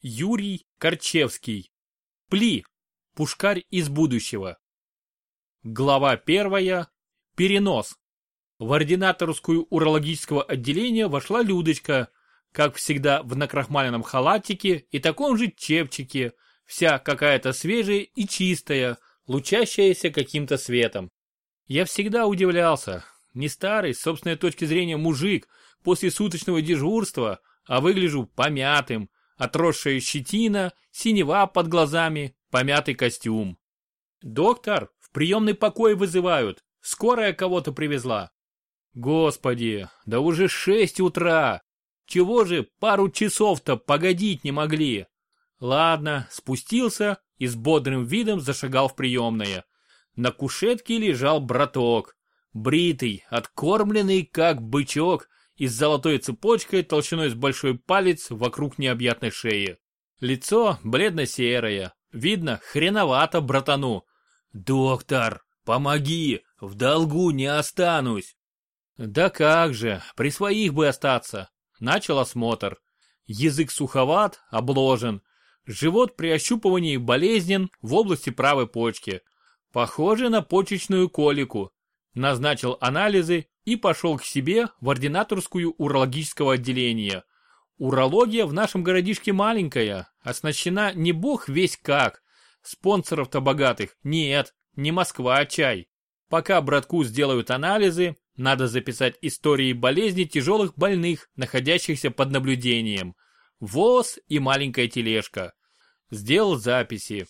Юрий Корчевский. Пли. Пушкарь из будущего. Глава первая. Перенос. В ординаторскую урологического отделения вошла Людочка, как всегда в накрахмаленном халатике и таком же чепчике, вся какая-то свежая и чистая, лучащаяся каким-то светом. Я всегда удивлялся, не старый, с собственной точки зрения мужик, после суточного дежурства, а выгляжу помятым, отросшая щетина, синева под глазами, помятый костюм. «Доктор, в приемный покой вызывают, скорая кого-то привезла». «Господи, да уже шесть утра! Чего же пару часов-то погодить не могли?» Ладно, спустился и с бодрым видом зашагал в приемное. На кушетке лежал браток, бритый, откормленный как бычок и с золотой цепочкой толщиной с большой палец вокруг необъятной шеи. Лицо бледно-серое, видно, хреновато братану. «Доктор, помоги, в долгу не останусь!» «Да как же, при своих бы остаться!» Начал осмотр. Язык суховат, обложен. Живот при ощупывании болезнен в области правой почки. Похоже на почечную колику. Назначил анализы и пошел к себе в ординаторскую урологического отделения. Урология в нашем городишке маленькая, оснащена не бог весь как. Спонсоров-то богатых нет, не Москва, а чай. Пока братку сделают анализы, надо записать истории болезни тяжелых больных, находящихся под наблюдением. ВОЗ и маленькая тележка. Сделал записи.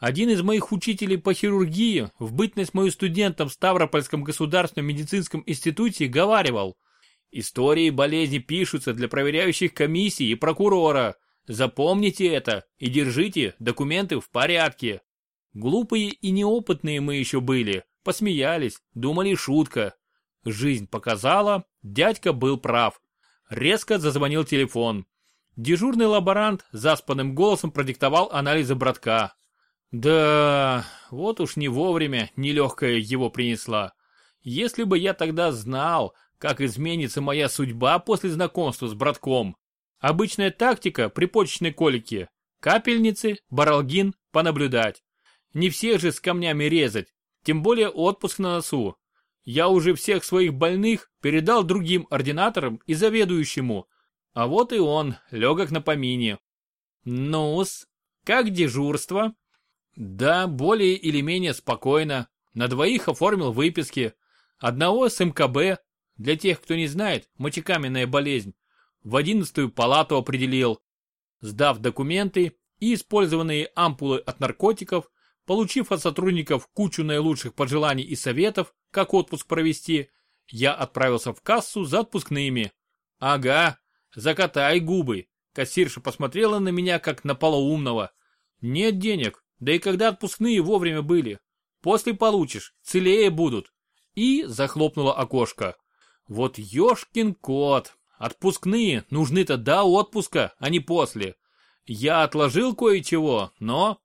Один из моих учителей по хирургии, в бытность мою студентом в Ставропольском государственном медицинском институте, говаривал, истории болезни пишутся для проверяющих комиссий и прокурора. Запомните это и держите документы в порядке. Глупые и неопытные мы еще были, посмеялись, думали шутка. Жизнь показала, дядька был прав. Резко зазвонил телефон. Дежурный лаборант заспанным голосом продиктовал анализы братка. Да, вот уж не вовремя нелегкая его принесла. Если бы я тогда знал, как изменится моя судьба после знакомства с братком. Обычная тактика при почечной колике. Капельницы, баралгин, понаблюдать. Не всех же с камнями резать, тем более отпуск на носу. Я уже всех своих больных передал другим ординаторам и заведующему. А вот и он, легок на помине. Ну-с, как дежурство? Да, более или менее спокойно. На двоих оформил выписки. Одного с МКБ, для тех, кто не знает, мочекаменная болезнь, в одиннадцатую палату определил. Сдав документы и использованные ампулы от наркотиков, получив от сотрудников кучу наилучших пожеланий и советов, как отпуск провести, я отправился в кассу за отпускными. Ага, закатай губы. Кассирша посмотрела на меня, как на полоумного. Нет денег, да и когда отпускные вовремя были. После получишь, целее будут. И захлопнула окошко. Вот ёшкин кот. Отпускные нужны-то до отпуска, а не после. Я отложил кое-чего, но...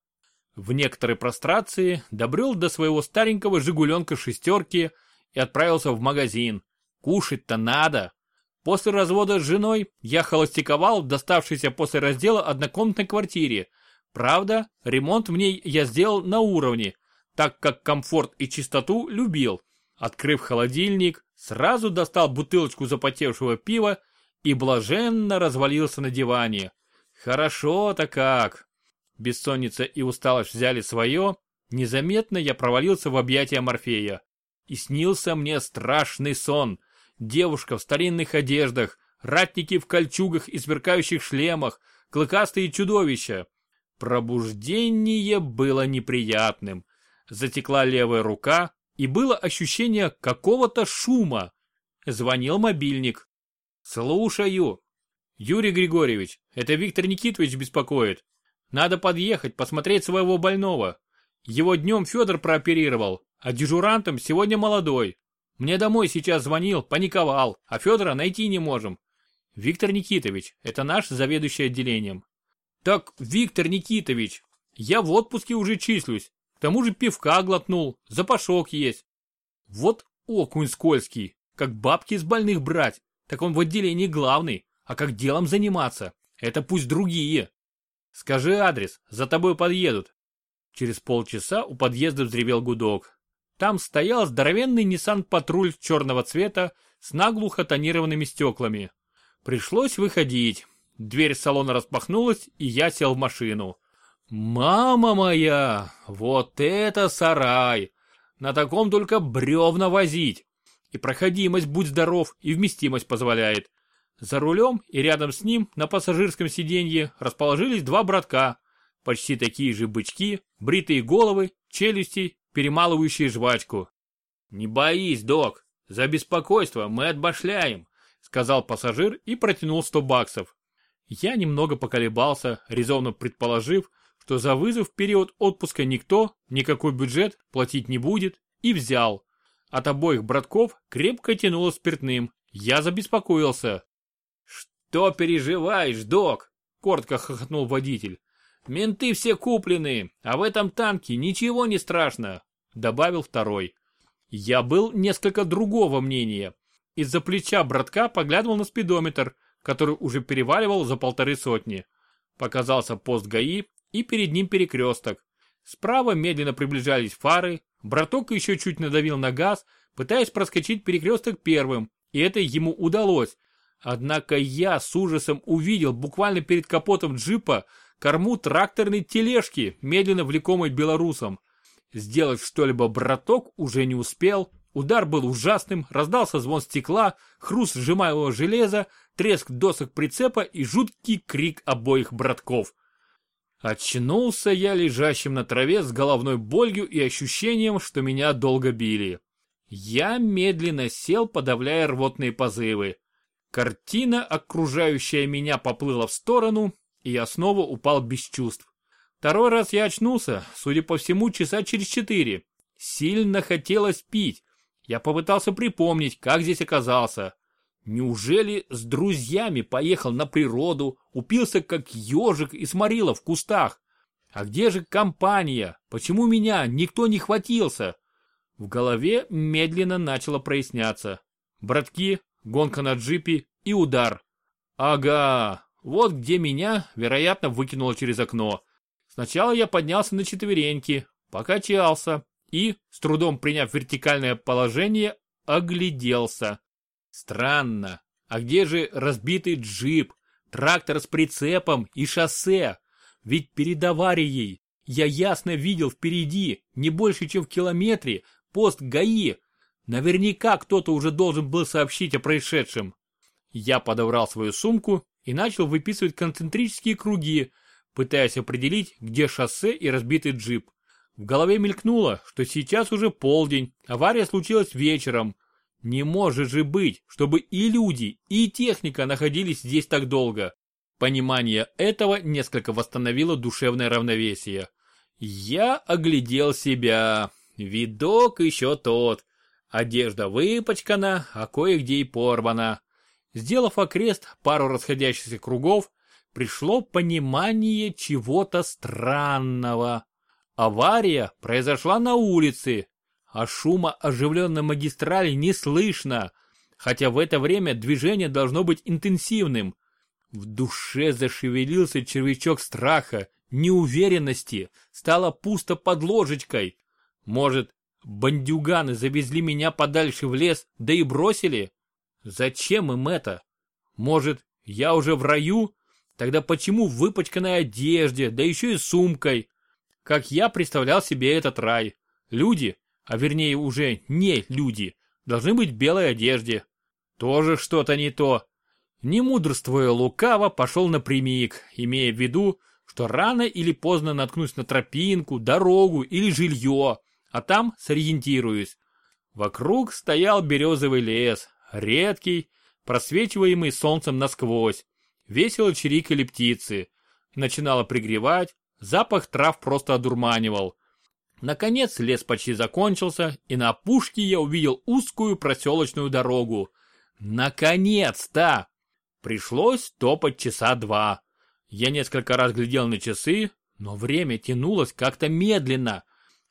В некоторой прострации добрел до своего старенького «Жигуленка» шестерки и отправился в магазин. Кушать-то надо. После развода с женой я холостяковал в доставшейся после раздела однокомнатной квартире – Правда, ремонт в ней я сделал на уровне, так как комфорт и чистоту любил. Открыв холодильник, сразу достал бутылочку запотевшего пива и блаженно развалился на диване. Хорошо-то как. Бессонница и усталость взяли свое, незаметно я провалился в объятия Морфея. И снился мне страшный сон. Девушка в старинных одеждах, ратники в кольчугах и сверкающих шлемах, клыкастые чудовища. Пробуждение было неприятным. Затекла левая рука, и было ощущение какого-то шума. Звонил мобильник. «Слушаю». «Юрий Григорьевич, это Виктор Никитович беспокоит. Надо подъехать, посмотреть своего больного. Его днем Федор прооперировал, а дежурантом сегодня молодой. Мне домой сейчас звонил, паниковал, а Федора найти не можем. Виктор Никитович, это наш заведующий отделением. Так, Виктор Никитович, я в отпуске уже числюсь. К тому же пивка глотнул, запашок есть. Вот окунь скользкий, как бабки из больных брать, так он в отделении главный, а как делом заниматься, это пусть другие. Скажи адрес, за тобой подъедут. Через полчаса у подъезда взревел гудок. Там стоял здоровенный Nissan патруль черного цвета с наглухо тонированными стеклами. Пришлось выходить. Дверь салона распахнулась, и я сел в машину. Мама моя, вот это сарай! На таком только бревна возить. И проходимость, будь здоров, и вместимость позволяет. За рулем и рядом с ним на пассажирском сиденье расположились два братка. Почти такие же бычки, бритые головы, челюсти, перемалывающие жвачку. «Не боись, док, за беспокойство мы отбашляем», сказал пассажир и протянул 100 баксов. Я немного поколебался, резонно предположив, что за вызов в период отпуска никто, никакой бюджет платить не будет, и взял. От обоих братков крепко тянуло спиртным. Я забеспокоился. «Что переживаешь, док?» — коротко хохотнул водитель. «Менты все куплены, а в этом танке ничего не страшно», — добавил второй. Я был несколько другого мнения. Из-за плеча братка поглядывал на спидометр, который уже переваливал за полторы сотни. Показался пост ГАИ, и перед ним перекресток. Справа медленно приближались фары, браток еще чуть надавил на газ, пытаясь проскочить перекресток первым, и это ему удалось. Однако я с ужасом увидел буквально перед капотом джипа корму тракторной тележки, медленно влекомой белорусом. Сделать что-либо браток уже не успел, удар был ужасным, раздался звон стекла, хруст сжимаемого железа, треск досок прицепа и жуткий крик обоих братков. Очнулся я лежащим на траве с головной болью и ощущением, что меня долго били. Я медленно сел, подавляя рвотные позывы. Картина, окружающая меня, поплыла в сторону, и я снова упал без чувств. Второй раз я очнулся, судя по всему, часа через четыре. Сильно хотелось пить. Я попытался припомнить, как здесь оказался. Неужели с друзьями поехал на природу, упился как ежик и сморила в кустах? А где же компания? Почему меня никто не хватился? В голове медленно начало проясняться. Братки, гонка на джипе и удар. Ага, вот где меня, вероятно, выкинуло через окно. Сначала я поднялся на четвереньки, покачался и, с трудом приняв вертикальное положение, огляделся. Странно. А где же разбитый джип, трактор с прицепом и шоссе? Ведь перед аварией я ясно видел впереди, не больше, чем в километре, пост ГАИ. Наверняка кто-то уже должен был сообщить о происшедшем. Я подобрал свою сумку и начал выписывать концентрические круги, пытаясь определить, где шоссе и разбитый джип. В голове мелькнуло, что сейчас уже полдень, авария случилась вечером, не может же быть, чтобы и люди, и техника находились здесь так долго. Понимание этого несколько восстановило душевное равновесие. Я оглядел себя. Видок еще тот. Одежда выпачкана, а кое-где и порвана. Сделав окрест пару расходящихся кругов, пришло понимание чего-то странного. Авария произошла на улице, а шума оживленной магистрали не слышно, хотя в это время движение должно быть интенсивным. В душе зашевелился червячок страха, неуверенности, стало пусто под ложечкой. Может, бандюганы завезли меня подальше в лес, да и бросили? Зачем им это? Может, я уже в раю? Тогда почему в выпачканной одежде, да еще и сумкой? Как я представлял себе этот рай. Люди, а вернее уже не люди, должны быть в белой одежде. Тоже что-то не то. Не мудрствуя лукаво, пошел напрямик, имея в виду, что рано или поздно наткнусь на тропинку, дорогу или жилье, а там сориентируюсь. Вокруг стоял березовый лес, редкий, просвечиваемый солнцем насквозь. Весело чирикали птицы. Начинало пригревать, запах трав просто одурманивал. Наконец лес почти закончился, и на опушке я увидел узкую проселочную дорогу. Наконец-то! Пришлось топать часа два. Я несколько раз глядел на часы, но время тянулось как-то медленно.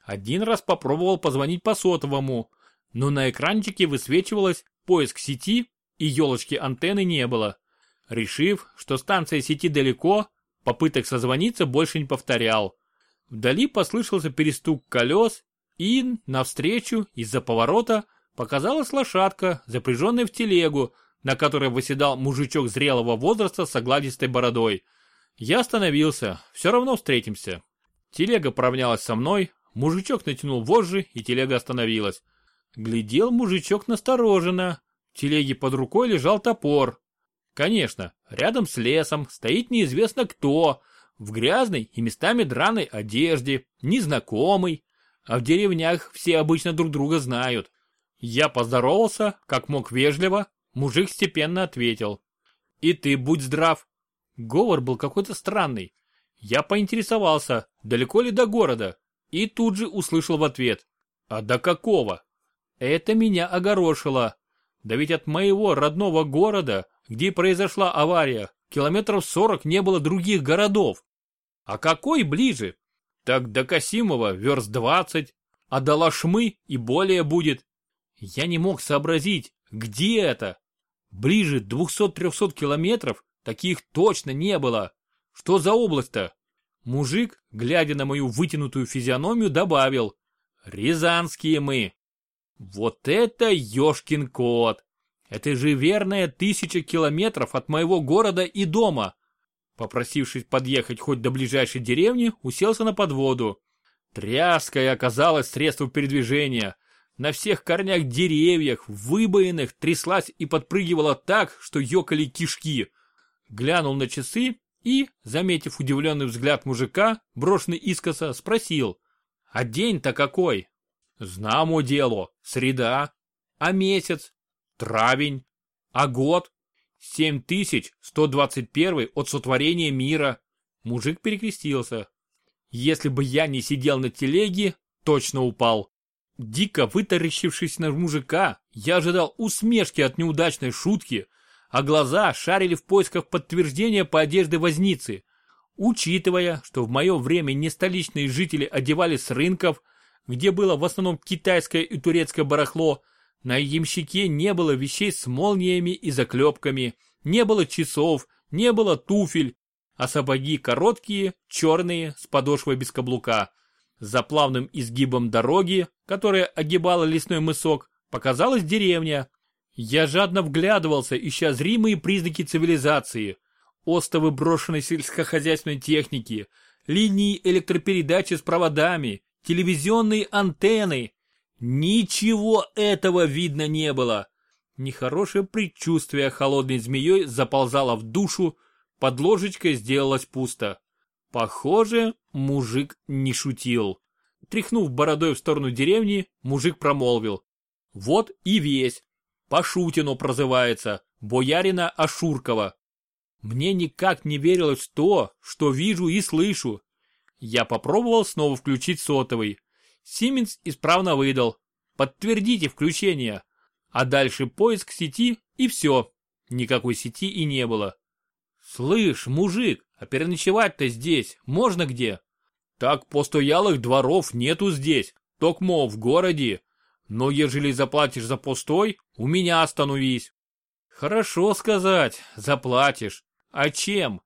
Один раз попробовал позвонить по сотовому, но на экранчике высвечивалось поиск сети и елочки антенны не было. Решив, что станция сети далеко, Попыток созвониться больше не повторял. Вдали послышался перестук колес, и навстречу из-за поворота показалась лошадка, запряженная в телегу, на которой выседал мужичок зрелого возраста с огладистой бородой. Я остановился, все равно встретимся. Телега поравнялась со мной, мужичок натянул вожжи, и телега остановилась. Глядел мужичок настороженно. В телеге под рукой лежал топор. Конечно, рядом с лесом стоит неизвестно кто, в грязной и местами драной одежде, незнакомый. А в деревнях все обычно друг друга знают. Я поздоровался, как мог вежливо, мужик степенно ответил. И ты будь здрав. Говор был какой-то странный. Я поинтересовался, далеко ли до города, и тут же услышал в ответ. А до какого? Это меня огорошило. Да ведь от моего родного города, где произошла авария, километров сорок не было других городов. А какой ближе? Так до Касимова верст двадцать, а до Лашмы и более будет. Я не мог сообразить, где это. Ближе 200-300 километров таких точно не было. Что за область-то? Мужик, глядя на мою вытянутую физиономию, добавил. Рязанские мы. Вот это ёшкин кот! Это же верная тысяча километров от моего города и дома. Попросившись подъехать хоть до ближайшей деревни, уселся на подводу. Тряская оказалась средством передвижения. На всех корнях деревьях, выбоинах, тряслась и подпрыгивала так, что ёкали кишки. Глянул на часы и, заметив удивленный взгляд мужика, брошенный искоса, спросил. «А день-то какой?» Знамо дело, среда. А месяц? Травень. А год? 7121 от сотворения мира. Мужик перекрестился. Если бы я не сидел на телеге, точно упал. Дико вытаращившись на мужика, я ожидал усмешки от неудачной шутки, а глаза шарили в поисках подтверждения по одежде возницы. Учитывая, что в мое время не столичные жители одевались с рынков, где было в основном китайское и турецкое барахло, на ямщике не было вещей с молниями и заклепками, не было часов, не было туфель, а сапоги короткие, черные, с подошвой без каблука. За плавным изгибом дороги, которая огибала лесной мысок, показалась деревня. Я жадно вглядывался, ища зримые признаки цивилизации. Остовы брошенной сельскохозяйственной техники, линии электропередачи с проводами, телевизионные антенны. Ничего этого видно не было. Нехорошее предчувствие холодной змеей заползало в душу, под ложечкой сделалось пусто. Похоже, мужик не шутил. Тряхнув бородой в сторону деревни, мужик промолвил. Вот и весь. Пошутину прозывается, боярина Ашуркова. Мне никак не верилось в то, что вижу и слышу. Я попробовал снова включить сотовый. Сименс исправно выдал. Подтвердите включение. А дальше поиск сети и все. Никакой сети и не было. Слышь, мужик, а переночевать-то здесь можно где? Так постоялых дворов нету здесь, токмо в городе. Но ежели заплатишь за постой, у меня остановись. Хорошо сказать, заплатишь. А чем?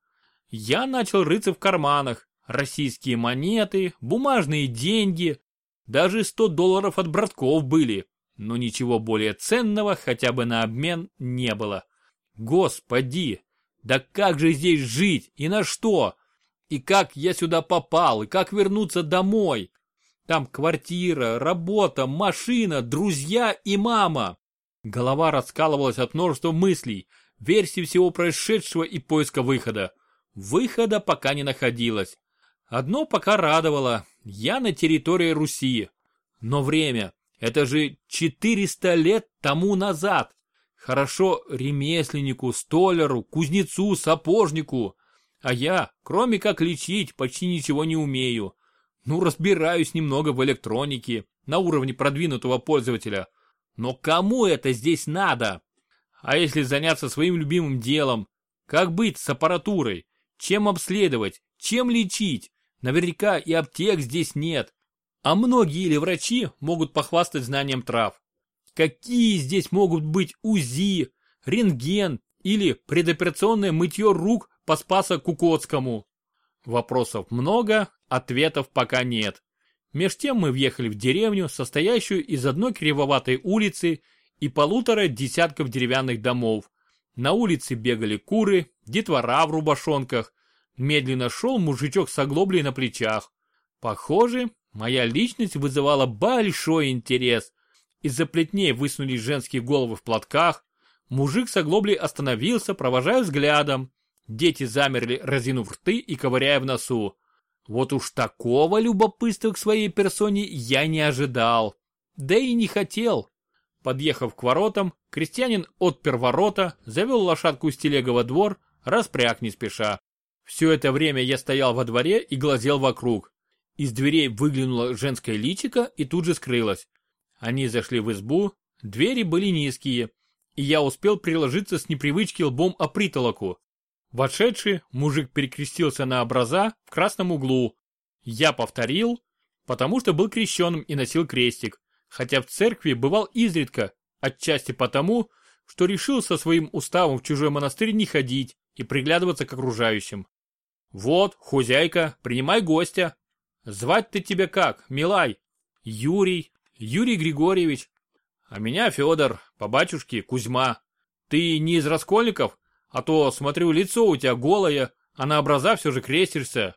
Я начал рыться в карманах, Российские монеты, бумажные деньги, даже 100 долларов от братков были, но ничего более ценного хотя бы на обмен не было. Господи, да как же здесь жить и на что? И как я сюда попал, и как вернуться домой? Там квартира, работа, машина, друзья и мама. Голова раскалывалась от множества мыслей, версий всего происшедшего и поиска выхода. Выхода пока не находилось. Одно пока радовало, я на территории Руси. Но время, это же 400 лет тому назад. Хорошо ремесленнику, столяру, кузнецу, сапожнику. А я, кроме как лечить, почти ничего не умею. Ну, разбираюсь немного в электронике, на уровне продвинутого пользователя. Но кому это здесь надо? А если заняться своим любимым делом? Как быть с аппаратурой? Чем обследовать? Чем лечить? Наверняка и аптек здесь нет. А многие или врачи могут похвастать знанием трав. Какие здесь могут быть УЗИ, рентген или предоперационное мытье рук по Спаса Кукотскому? Вопросов много, ответов пока нет. Меж тем мы въехали в деревню, состоящую из одной кривоватой улицы и полутора десятков деревянных домов. На улице бегали куры, детвора в рубашонках. Медленно шел мужичок с оглоблей на плечах. Похоже, моя личность вызывала большой интерес. Из-за плетней высунулись женские головы в платках. Мужик с оглоблей остановился, провожая взглядом. Дети замерли, разинув рты и ковыряя в носу. Вот уж такого любопытства к своей персоне я не ожидал. Да и не хотел. Подъехав к воротам, крестьянин отпер ворота, завел лошадку из телега во двор, распряг не спеша. Все это время я стоял во дворе и глазел вокруг. Из дверей выглянуло женское личико и тут же скрылось. Они зашли в избу, двери были низкие, и я успел приложиться с непривычки лбом о притолоку. Вошедший мужик перекрестился на образа в красном углу. Я повторил, потому что был крещенным и носил крестик, хотя в церкви бывал изредка, отчасти потому, что решил со своим уставом в чужой монастырь не ходить и приглядываться к окружающим. «Вот, хозяйка, принимай гостя. Звать-то тебя как, милай?» «Юрий, Юрий Григорьевич. А меня Федор, по батюшке Кузьма. Ты не из Раскольников?» А то, смотрю, лицо у тебя голое, а на образа все же крестишься.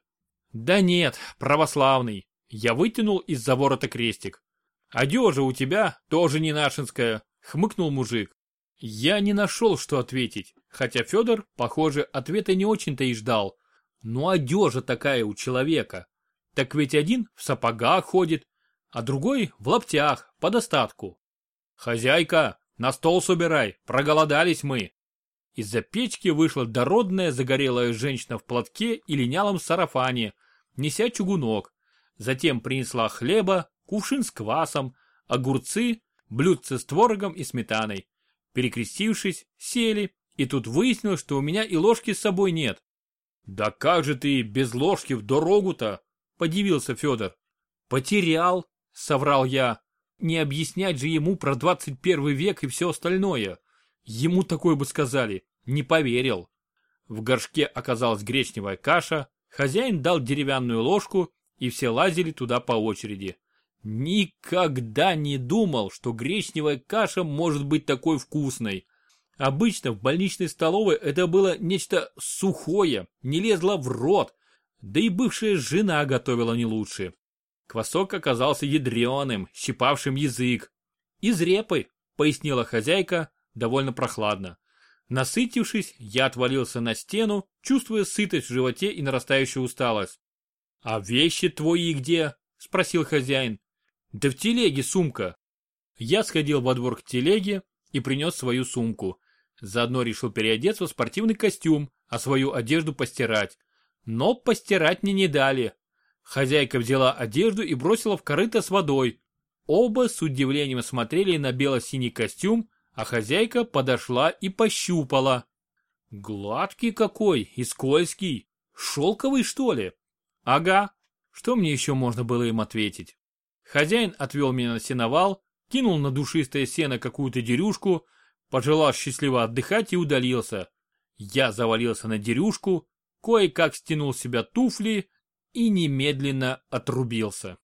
Да нет, православный. Я вытянул из-за ворота крестик. Одежа у тебя тоже не нашинская, хмыкнул мужик. Я не нашел, что ответить, хотя Федор, похоже, ответа не очень-то и ждал. Ну одежа такая у человека. Так ведь один в сапогах ходит, а другой в лаптях, по достатку. Хозяйка, на стол собирай, проголодались мы. Из-за печки вышла дородная загорелая женщина в платке и линялом сарафане, неся чугунок. Затем принесла хлеба, кувшин с квасом, огурцы, блюдце с творогом и сметаной. Перекрестившись, сели, и тут выяснилось, что у меня и ложки с собой нет. «Да как же ты без ложки в дорогу-то?» – подивился Федор. «Потерял», – соврал я. «Не объяснять же ему про 21 век и все остальное». Ему такое бы сказали, не поверил. В горшке оказалась гречневая каша, хозяин дал деревянную ложку, и все лазили туда по очереди. Никогда не думал, что гречневая каша может быть такой вкусной. Обычно в больничной столовой это было нечто сухое, не лезло в рот, да и бывшая жена готовила не лучше. Квасок оказался ядреным, щипавшим язык. «Из репы», — пояснила хозяйка, довольно прохладно. Насытившись, я отвалился на стену, чувствуя сытость в животе и нарастающую усталость. «А вещи твои где?» – спросил хозяин. «Да в телеге сумка». Я сходил во двор к телеге и принес свою сумку. Заодно решил переодеться в спортивный костюм, а свою одежду постирать. Но постирать мне не дали. Хозяйка взяла одежду и бросила в корыто с водой. Оба с удивлением смотрели на бело-синий костюм, а хозяйка подошла и пощупала. Гладкий какой и скользкий. Шелковый, что ли? Ага. Что мне еще можно было им ответить? Хозяин отвел меня на сеновал, кинул на душистое сено какую-то дерюшку, пожелал счастливо отдыхать и удалился. Я завалился на дерюшку, кое-как стянул с себя туфли и немедленно отрубился.